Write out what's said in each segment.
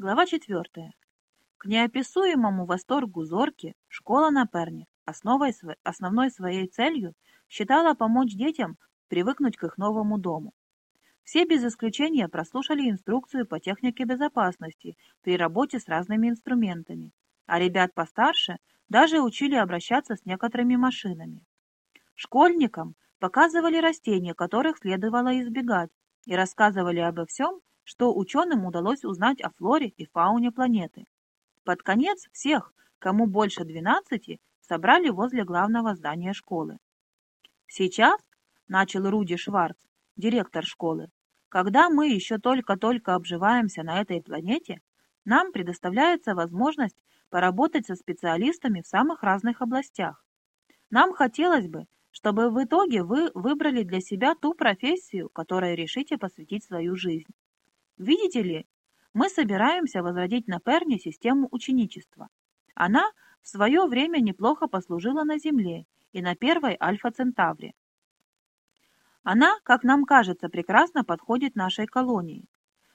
Глава 4. К неописуемому восторгу Зорки школа на Перне основой, основной своей целью считала помочь детям привыкнуть к их новому дому. Все без исключения прослушали инструкцию по технике безопасности при работе с разными инструментами, а ребят постарше даже учили обращаться с некоторыми машинами. Школьникам показывали растения, которых следовало избегать, и рассказывали обо всем, что ученым удалось узнать о флоре и фауне планеты. Под конец всех, кому больше 12, собрали возле главного здания школы. Сейчас, начал Руди Шварц, директор школы, когда мы еще только-только обживаемся на этой планете, нам предоставляется возможность поработать со специалистами в самых разных областях. Нам хотелось бы, чтобы в итоге вы выбрали для себя ту профессию, которой решите посвятить свою жизнь. Видите ли, мы собираемся возродить на Перне систему ученичества. Она в свое время неплохо послужила на Земле и на первой Альфа-Центавре. Она, как нам кажется, прекрасно подходит нашей колонии.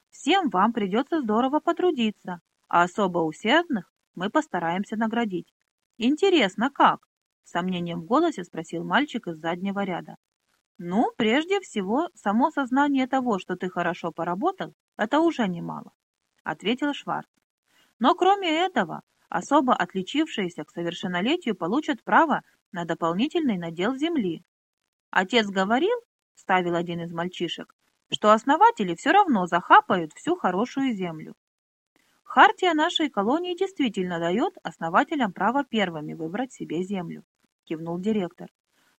Всем вам придется здорово потрудиться, а особо усердных мы постараемся наградить. Интересно, как? С сомнением в голосе спросил мальчик из заднего ряда. Ну, прежде всего, само сознание того, что ты хорошо поработал, это уже немало, ответил Шварц. Но кроме этого, особо отличившиеся к совершеннолетию получат право на дополнительный надел земли. Отец говорил, ставил один из мальчишек, что основатели все равно захапают всю хорошую землю. Хартия нашей колонии действительно дает основателям право первыми выбрать себе землю, кивнул директор.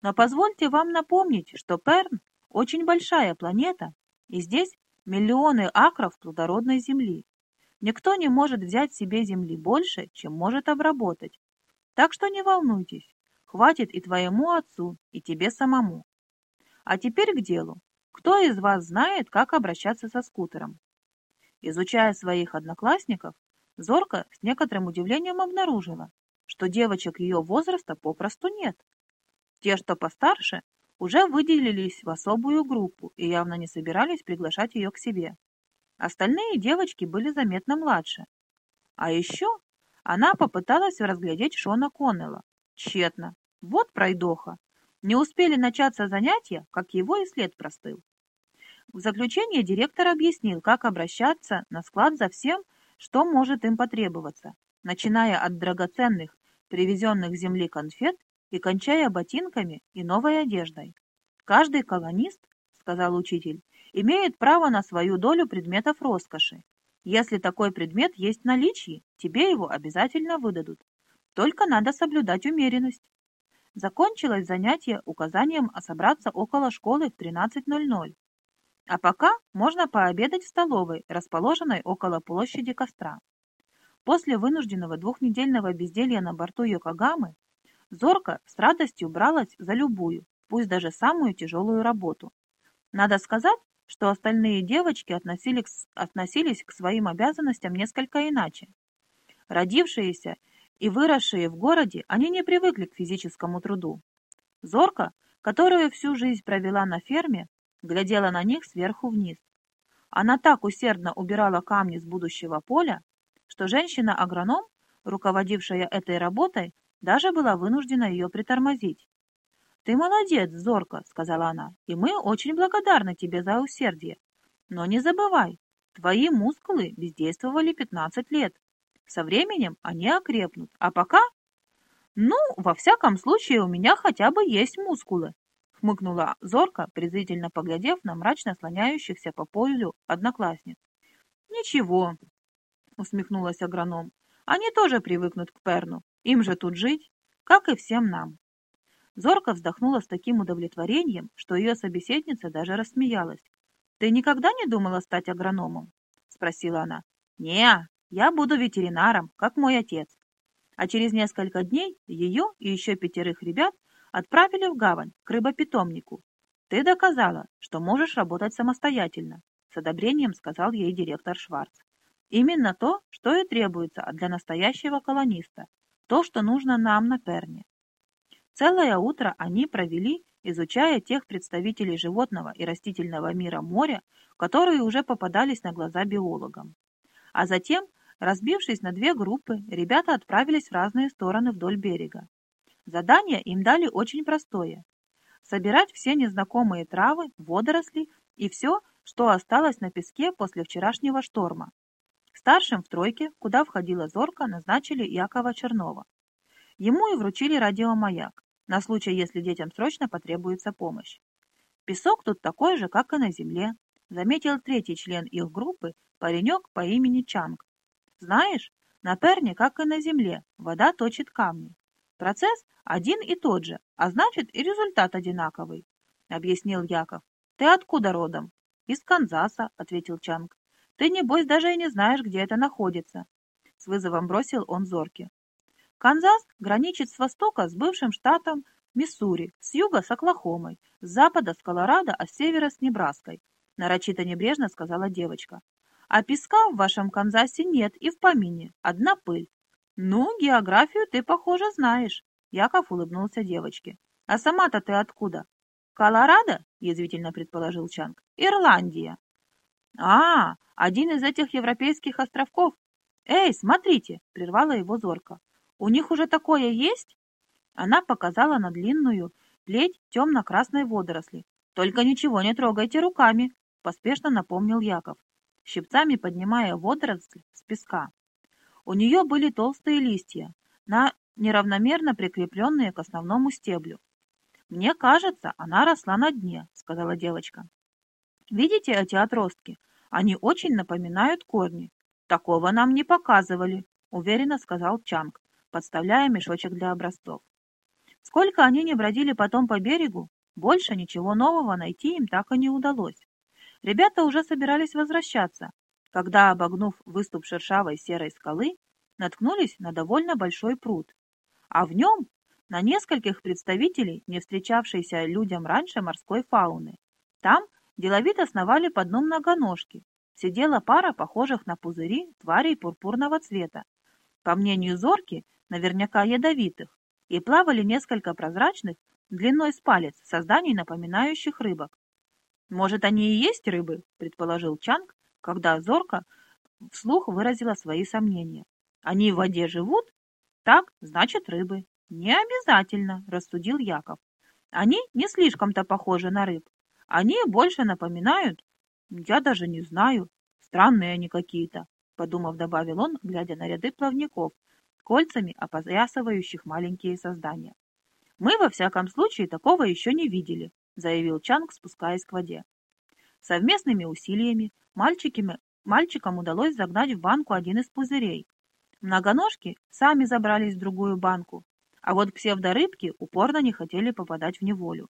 Но позвольте вам напомнить, что Перн – очень большая планета, и здесь миллионы акров плодородной земли. Никто не может взять себе земли больше, чем может обработать. Так что не волнуйтесь, хватит и твоему отцу, и тебе самому. А теперь к делу. Кто из вас знает, как обращаться со скутером? Изучая своих одноклассников, Зорка с некоторым удивлением обнаружила, что девочек ее возраста попросту нет. Те, что постарше, уже выделились в особую группу и явно не собирались приглашать ее к себе. Остальные девочки были заметно младше. А еще она попыталась разглядеть Шона Коннелла. Тщетно. Вот пройдоха. Не успели начаться занятия, как его и след простыл. В заключение директор объяснил, как обращаться на склад за всем, что может им потребоваться, начиная от драгоценных, привезенных с земли конфет и кончая ботинками и новой одеждой. Каждый колонист, сказал учитель, имеет право на свою долю предметов роскоши. Если такой предмет есть в наличии, тебе его обязательно выдадут. Только надо соблюдать умеренность. Закончилось занятие указанием собраться около школы в 13.00. А пока можно пообедать в столовой, расположенной около площади костра. После вынужденного двухнедельного безделья на борту Йокогамы Зорка с радостью бралась за любую, пусть даже самую тяжелую работу. Надо сказать, что остальные девочки относились, относились к своим обязанностям несколько иначе. Родившиеся и выросшие в городе, они не привыкли к физическому труду. Зорка, которую всю жизнь провела на ферме, глядела на них сверху вниз. Она так усердно убирала камни с будущего поля, что женщина-агроном, руководившая этой работой, даже была вынуждена ее притормозить. «Ты молодец, Зорка», — сказала она, — «и мы очень благодарны тебе за усердие. Но не забывай, твои мускулы бездействовали 15 лет. Со временем они окрепнут, а пока...» «Ну, во всяком случае, у меня хотя бы есть мускулы», — хмыкнула Зорка, презрительно поглядев на мрачно слоняющихся по полю одноклассниц. «Ничего», — усмехнулась агроном, — «они тоже привыкнут к Перну. Им же тут жить, как и всем нам. Зорка вздохнула с таким удовлетворением, что ее собеседница даже рассмеялась. «Ты никогда не думала стать агрономом?» — спросила она. «Не, я буду ветеринаром, как мой отец». А через несколько дней ее и еще пятерых ребят отправили в гавань к рыбопитомнику. «Ты доказала, что можешь работать самостоятельно», — с одобрением сказал ей директор Шварц. «Именно то, что и требуется для настоящего колониста, то, что нужно нам на Перне. Целое утро они провели, изучая тех представителей животного и растительного мира моря, которые уже попадались на глаза биологам. А затем Разбившись на две группы, ребята отправились в разные стороны вдоль берега. Задание им дали очень простое – собирать все незнакомые травы, водоросли и все, что осталось на песке после вчерашнего шторма. Старшим в тройке, куда входила Зорка, назначили Якова Чернова. Ему и вручили радиомаяк, на случай, если детям срочно потребуется помощь. Песок тут такой же, как и на земле, заметил третий член их группы, паренек по имени Чанг. Знаешь, на Перне, как и на земле, вода точит камни. Процесс один и тот же, а значит и результат одинаковый, объяснил Яков. Ты откуда родом? Из Канзаса, ответил Чанг. Ты, небось, даже и не знаешь, где это находится. С вызовом бросил он Зорки. Канзас граничит с востока с бывшим штатом Миссури, с юга с Оклахомой, с запада с Колорадо, а с севера с Небраской, нарочито небрежно сказала девочка. А песка в вашем Канзасе нет и в помине, одна пыль. Ну, географию ты, похоже, знаешь. Яков улыбнулся девочке. А сама-то ты откуда? Колорадо? Язвительно предположил Чанг. Ирландия. А, один из этих европейских островков. Эй, смотрите, прервала его зорко. У них уже такое есть? Она показала на длинную плеть темно-красной водоросли. Только ничего не трогайте руками, поспешно напомнил Яков, щипцами поднимая водоросль с песка. У нее были толстые листья, на неравномерно прикрепленные к основному стеблю. «Мне кажется, она росла на дне», — сказала девочка. «Видите эти отростки? Они очень напоминают корни. Такого нам не показывали», — уверенно сказал Чанг, подставляя мешочек для образцов. Сколько они не бродили потом по берегу, больше ничего нового найти им так и не удалось. Ребята уже собирались возвращаться, когда, обогнув выступ шершавой серой скалы, наткнулись на довольно большой пруд. А в нем на нескольких представителей, не встречавшейся людям раньше морской фауны. Там деловито сновали по дну многоножки. Сидела пара похожих на пузыри тварей пурпурного цвета. По мнению Зорки, наверняка ядовитых, и плавали несколько прозрачных, длиной с палец, созданий, напоминающих рыбок. «Может, они и есть рыбы?» – предположил Чанг, когда Зорка вслух выразила свои сомнения. «Они в воде живут? Так, значит, рыбы». «Не обязательно», – рассудил Яков. «Они не слишком-то похожи на рыб. Они больше напоминают...» «Я даже не знаю. Странные они какие-то», – подумав, добавил он, глядя на ряды плавников, кольцами опоясывающих маленькие создания. «Мы, во всяком случае, такого еще не видели», заявил Чанг, спускаясь к воде. Совместными усилиями мальчиками, мальчикам удалось загнать в банку один из пузырей. Многоножки сами забрались в другую банку, а вот псевдорыбки упорно не хотели попадать в неволю.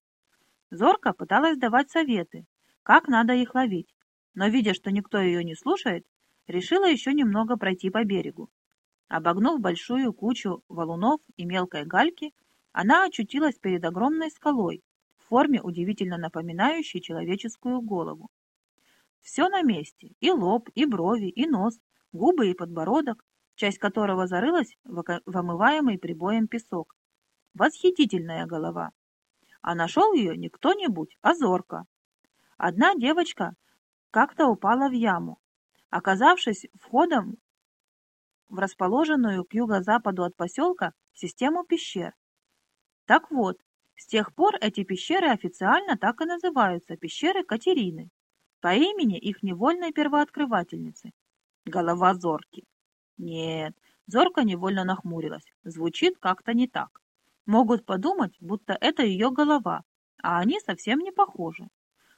Зорка пыталась давать советы, как надо их ловить, но, видя, что никто ее не слушает, решила еще немного пройти по берегу. Обогнув большую кучу валунов и мелкой гальки, она очутилась перед огромной скалой, в форме, удивительно напоминающей человеческую голову. Все на месте – и лоб, и брови, и нос, губы и подбородок, часть которого зарылась в омываемый прибоем песок. Восхитительная голова. А нашел ее не кто-нибудь, а зорка. Одна девочка как-то упала в яму. Оказавшись входом в расположенную к юго-западу от поселка систему пещер. Так вот, с тех пор эти пещеры официально так и называются – пещеры Катерины, по имени их невольной первооткрывательницы – голова Зорки. Нет, Зорка невольно нахмурилась, звучит как-то не так. Могут подумать, будто это ее голова, а они совсем не похожи.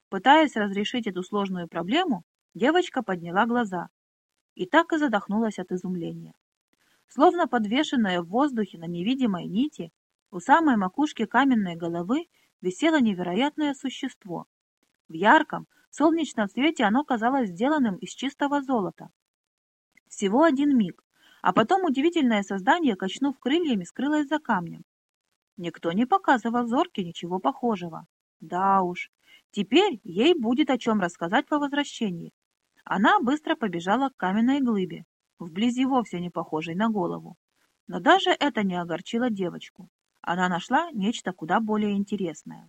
Пытаясь разрешить эту сложную проблему, девочка подняла глаза и так и задохнулась от изумления. Словно подвешенная в воздухе на невидимой нити, у самой макушки каменной головы висело невероятное существо. В ярком, солнечном свете оно казалось сделанным из чистого золота. Всего один миг, а потом удивительное создание, качнув крыльями, скрылось за камнем. Никто не показывал Зорке ничего похожего. Да уж, теперь ей будет о чем рассказать по возвращении. Она быстро побежала к каменной глыбе, вблизи вовсе не похожей на голову. Но даже это не огорчило девочку она нашла нечто куда более интересное.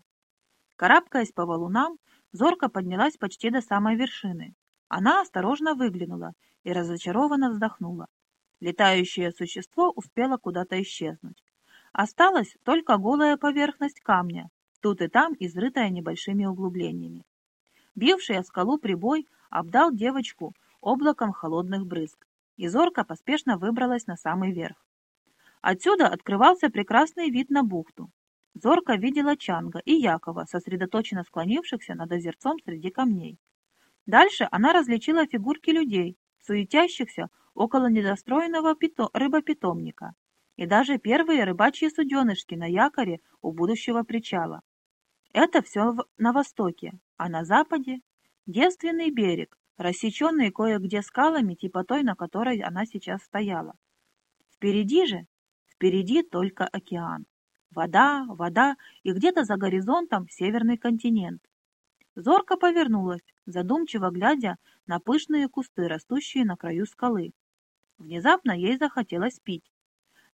Карабкаясь по валунам, зорко поднялась почти до самой вершины. Она осторожно выглянула и разочарованно вздохнула. Летающее существо успело куда-то исчезнуть. Осталась только голая поверхность камня, тут и там изрытая небольшими углублениями. Бивший о скалу прибой обдал девочку облаком холодных брызг, и зорка поспешно выбралась на самый верх. Отсюда открывался прекрасный вид на бухту. Зорка видела Чанга и Якова, сосредоточенно склонившихся над озерцом среди камней. Дальше она различила фигурки людей, суетящихся около недостроенного рыбопитомника, и даже первые рыбачьи суденышки на якоре у будущего причала. Это все на востоке, а на западе – девственный берег, рассеченный кое-где скалами типа той, на которой она сейчас стояла. Впереди же, впереди только океан. Вода, вода и где-то за горизонтом северный континент. Зорко повернулась, задумчиво глядя на пышные кусты, растущие на краю скалы. Внезапно ей захотелось пить.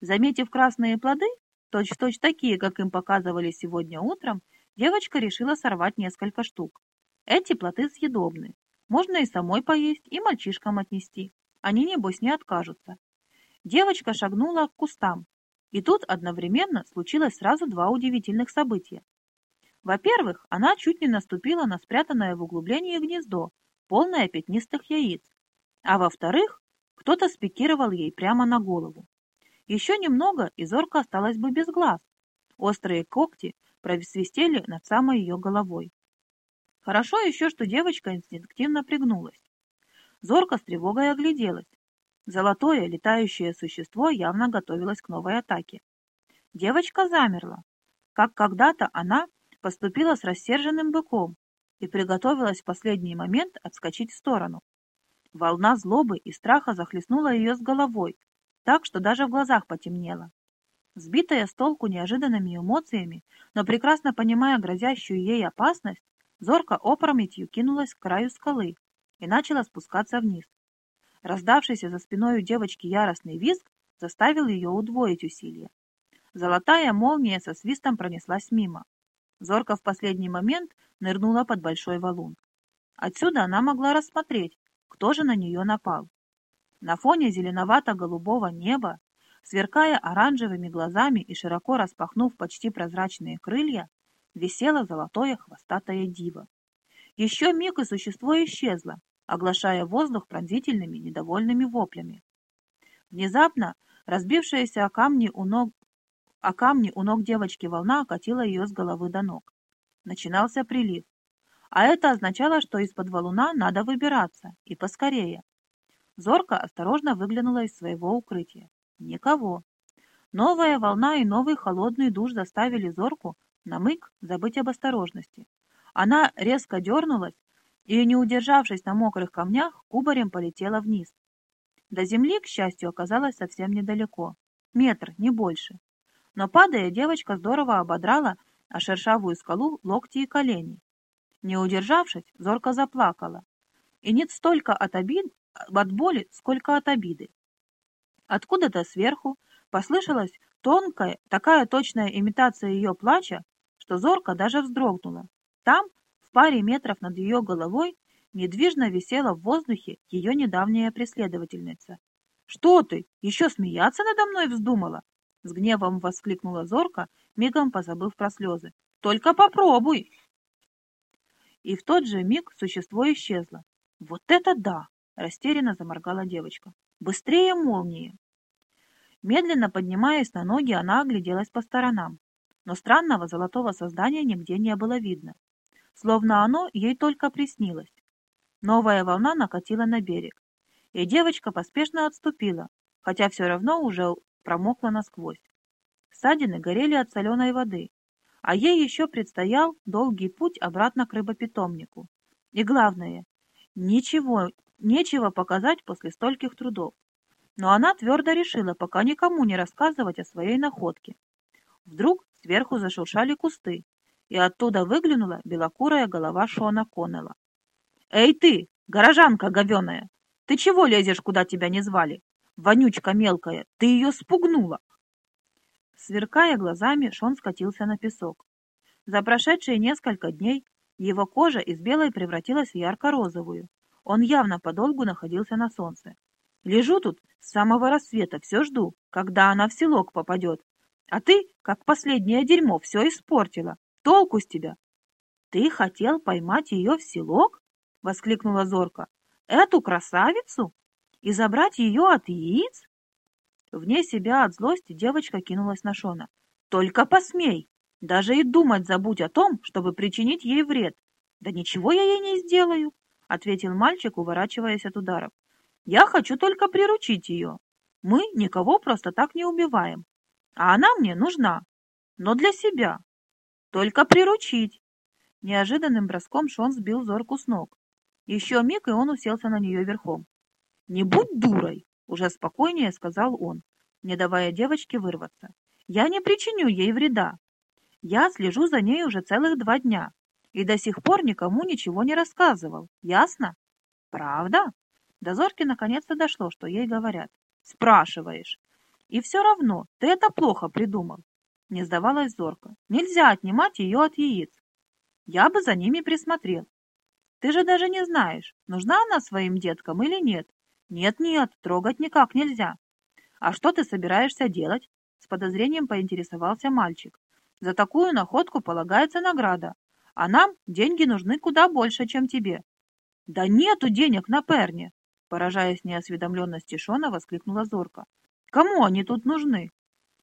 Заметив красные плоды, точь-в-точь -точь такие, как им показывали сегодня утром, девочка решила сорвать несколько штук. Эти плоды съедобны. Можно и самой поесть, и мальчишкам отнести. Они, небось, не откажутся. Девочка шагнула к кустам, и тут одновременно случилось сразу два удивительных события. Во-первых, она чуть не наступила на спрятанное в углублении гнездо, полное пятнистых яиц. А во-вторых, кто-то спикировал ей прямо на голову. Еще немного, и зорка осталась бы без глаз. Острые когти просвистели над самой ее головой. Хорошо еще, что девочка инстинктивно пригнулась. Зорка с тревогой огляделась. Золотое летающее существо явно готовилось к новой атаке. Девочка замерла. Как когда-то она поступила с рассерженным быком и приготовилась в последний момент отскочить в сторону. Волна злобы и страха захлестнула ее с головой, так что даже в глазах потемнело. Сбитая с толку неожиданными эмоциями, но прекрасно понимая грозящую ей опасность, зорко опрометью кинулась к краю скалы и начала спускаться вниз. Раздавшийся за спиной у девочки яростный визг заставил ее удвоить усилия. Золотая молния со свистом пронеслась мимо. Зорка в последний момент нырнула под большой валун. Отсюда она могла рассмотреть, кто же на нее напал. На фоне зеленовато-голубого неба, сверкая оранжевыми глазами и широко распахнув почти прозрачные крылья, висело золотое хвостатое диво. Еще миг и существо исчезло, оглашая воздух пронзительными недовольными воплями. Внезапно разбившаяся о камни у ног а камни у ног девочки волна окатила ее с головы до ног. Начинался прилив. А это означало, что из-под валуна надо выбираться, и поскорее. Зорка осторожно выглянула из своего укрытия. Никого. Новая волна и новый холодный душ заставили Зорку на миг забыть об осторожности. Она резко дернулась и, не удержавшись на мокрых камнях, кубарем полетела вниз. До земли, к счастью, оказалось совсем недалеко. Метр, не больше но, падая, девочка здорово ободрала о шершавую скалу локти и колени. Не удержавшись, зорко заплакала. И нет столько от, обид, от боли, сколько от обиды. Откуда-то сверху послышалась тонкая, такая точная имитация ее плача, что зорка даже вздрогнула. Там, в паре метров над ее головой, недвижно висела в воздухе ее недавняя преследовательница. «Что ты, еще смеяться надо мной вздумала?» С гневом воскликнула Зорка, мигом позабыв про слезы. «Только попробуй!» И в тот же миг существо исчезло. «Вот это да!» — растерянно заморгала девочка. «Быстрее молнии!» Медленно поднимаясь на ноги, она огляделась по сторонам. Но странного золотого создания нигде не было видно. Словно оно ей только приснилось. Новая волна накатила на берег. И девочка поспешно отступила, хотя все равно уже промокла насквозь. Ссадины горели от соленой воды, а ей еще предстоял долгий путь обратно к рыбопитомнику. И главное, ничего, нечего показать после стольких трудов. Но она твердо решила пока никому не рассказывать о своей находке. Вдруг сверху зашуршали кусты, и оттуда выглянула белокурая голова Шона Коннелла. «Эй ты, горожанка говеная! Ты чего лезешь, куда тебя не звали? вонючка мелкая, ты ее спугнула!» Сверкая глазами, Шон скатился на песок. За прошедшие несколько дней его кожа из белой превратилась в ярко-розовую. Он явно подолгу находился на солнце. Лежу тут с самого рассвета, все жду, когда она в селок попадет. А ты, как последнее дерьмо, все испортила. Толку с тебя. Ты хотел поймать ее в селок? Воскликнула Зорка. Эту красавицу? И забрать ее от яиц? Вне себя от злости девочка кинулась на Шона. Только посмей! Даже и думать забудь о том, чтобы причинить ей вред. Да ничего я ей не сделаю, ответил мальчик, уворачиваясь от ударов. Я хочу только приручить ее. Мы никого просто так не убиваем. А она мне нужна. Но для себя. Только приручить. Неожиданным броском Шон сбил Зорку с ног. Еще миг, и он уселся на нее верхом. «Не будь дурой!» — уже спокойнее сказал он, не давая девочке вырваться. «Я не причиню ей вреда. Я слежу за ней уже целых два дня и до сих пор никому ничего не рассказывал. Ясно?» «Правда?» До Зорки наконец-то дошло, что ей говорят. «Спрашиваешь. И все равно, ты это плохо придумал». Не сдавалась Зорка. «Нельзя отнимать ее от яиц. Я бы за ними присмотрел. Ты же даже не знаешь, нужна она своим деткам или нет. Нет-нет, трогать никак нельзя. А что ты собираешься делать? С подозрением поинтересовался мальчик. За такую находку полагается награда, а нам деньги нужны куда больше, чем тебе. Да нету денег на Перне, Поражаясь неосведомленности Шона, воскликнула Зорка. «Кому они тут нужны?»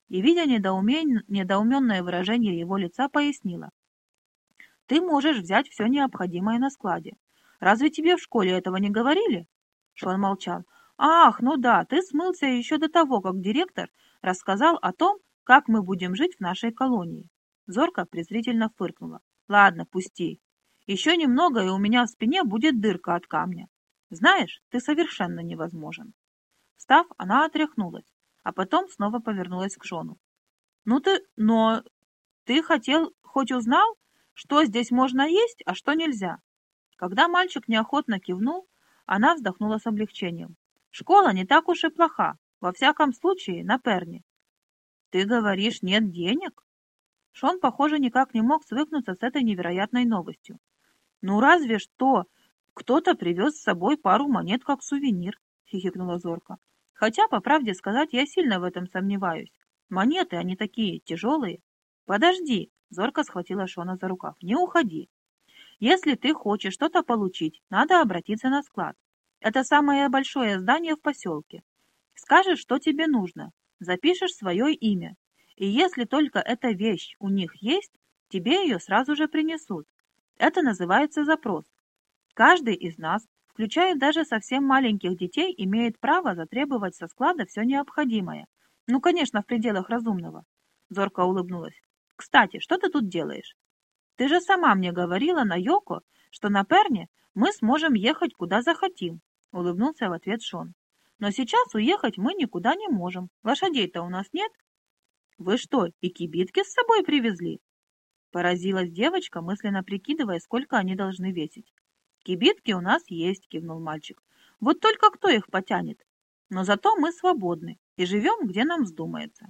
И, видя недоумен... недоуменное выражение его лица, пояснила. «Ты можешь взять все необходимое на складе. Разве тебе в школе этого не говорили?» Шон молчал. «Ах, ну да, ты смылся еще до того, как директор рассказал о том, как мы будем жить в нашей колонии». Зорка презрительно фыркнула. «Ладно, пусти. Еще немного, и у меня в спине будет дырка от камня. Знаешь, ты совершенно невозможен. Встав, она отряхнулась, а потом снова повернулась к Жону. Ну ты, но ты хотел, хоть узнал, что здесь можно есть, а что нельзя? Когда мальчик неохотно кивнул, она вздохнула с облегчением. Школа не так уж и плоха, во всяком случае, на Перне. Ты говоришь, нет денег? Шон, похоже, никак не мог свыкнуться с этой невероятной новостью. Ну разве что кто-то привез с собой пару монет как сувенир, хихикнула Зорка. Хотя, по правде сказать, я сильно в этом сомневаюсь. Монеты, они такие тяжелые. Подожди, Зорка схватила Шона за рукав. Не уходи. Если ты хочешь что-то получить, надо обратиться на склад. Это самое большое здание в поселке. Скажешь, что тебе нужно, запишешь свое имя. И если только эта вещь у них есть, тебе ее сразу же принесут. Это называется запрос. Каждый из нас, включая даже совсем маленьких детей, имеет право затребовать со склада все необходимое. Ну, конечно, в пределах разумного. Зорко улыбнулась. Кстати, что ты тут делаешь? Ты же сама мне говорила на Йоко, что на Перне мы сможем ехать куда захотим, улыбнулся в ответ Шон. Но сейчас уехать мы никуда не можем. Лошадей-то у нас нет. Вы что, и кибитки с собой привезли? Поразилась девочка, мысленно прикидывая, сколько они должны весить. «Кибитки у нас есть», — кивнул мальчик. «Вот только кто их потянет? Но зато мы свободны и живем, где нам вздумается».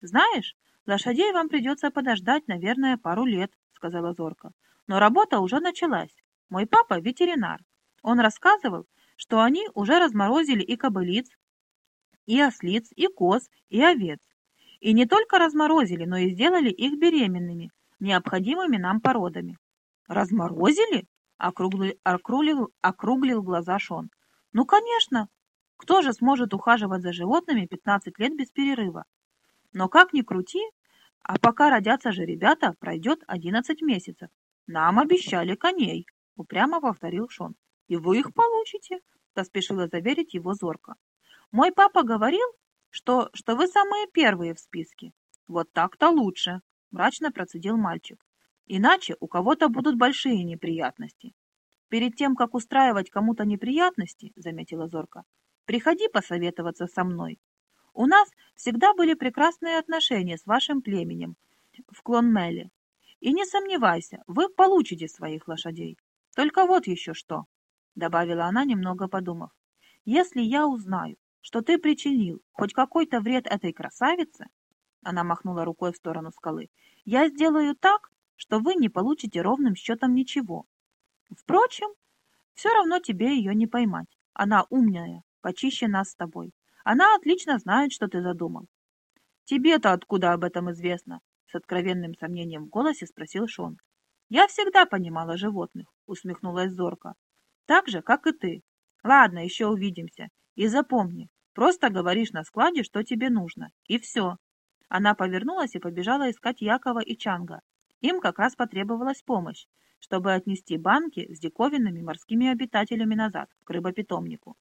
«Знаешь, лошадей вам придется подождать, наверное, пару лет», — сказала Зорка. «Но работа уже началась. Мой папа — ветеринар. Он рассказывал, что они уже разморозили и кобылиц, и ослиц, и коз, и овец. И не только разморозили, но и сделали их беременными, необходимыми нам породами. «Разморозили?» округлил, округлил, округлил глаза Шон. «Ну, конечно! Кто же сможет ухаживать за животными 15 лет без перерыва? Но как ни крути, а пока родятся же ребята, пройдет 11 месяцев. Нам обещали коней!» — упрямо повторил Шон. «И вы их получите!» — поспешила заверить его зорко. «Мой папа говорил, что, что вы самые первые в списке. Вот так-то лучше!» — мрачно процедил мальчик. Иначе у кого-то будут большие неприятности. Перед тем, как устраивать кому-то неприятности, заметила Зорка, приходи посоветоваться со мной. У нас всегда были прекрасные отношения с вашим племенем в Клонмеле. И не сомневайся, вы получите своих лошадей. Только вот еще что, добавила она, немного подумав. Если я узнаю, что ты причинил хоть какой-то вред этой красавице, она махнула рукой в сторону скалы, я сделаю так, что вы не получите ровным счетом ничего. Впрочем, Все равно тебе ее не поймать. Она умная, почище нас с тобой. Она отлично знает, что ты задумал. Тебе-то откуда об этом известно? С откровенным сомнением в голосе спросил Шон. Я всегда понимала животных, усмехнулась Зорка. Так же, как и ты. Ладно, еще увидимся. И запомни, просто говоришь на складе, что тебе нужно. И все. Она повернулась и побежала искать Якова и Чанга. Им как раз потребовалась помощь, чтобы отнести банки с диковинными морскими обитателями назад, к рыбопитомнику.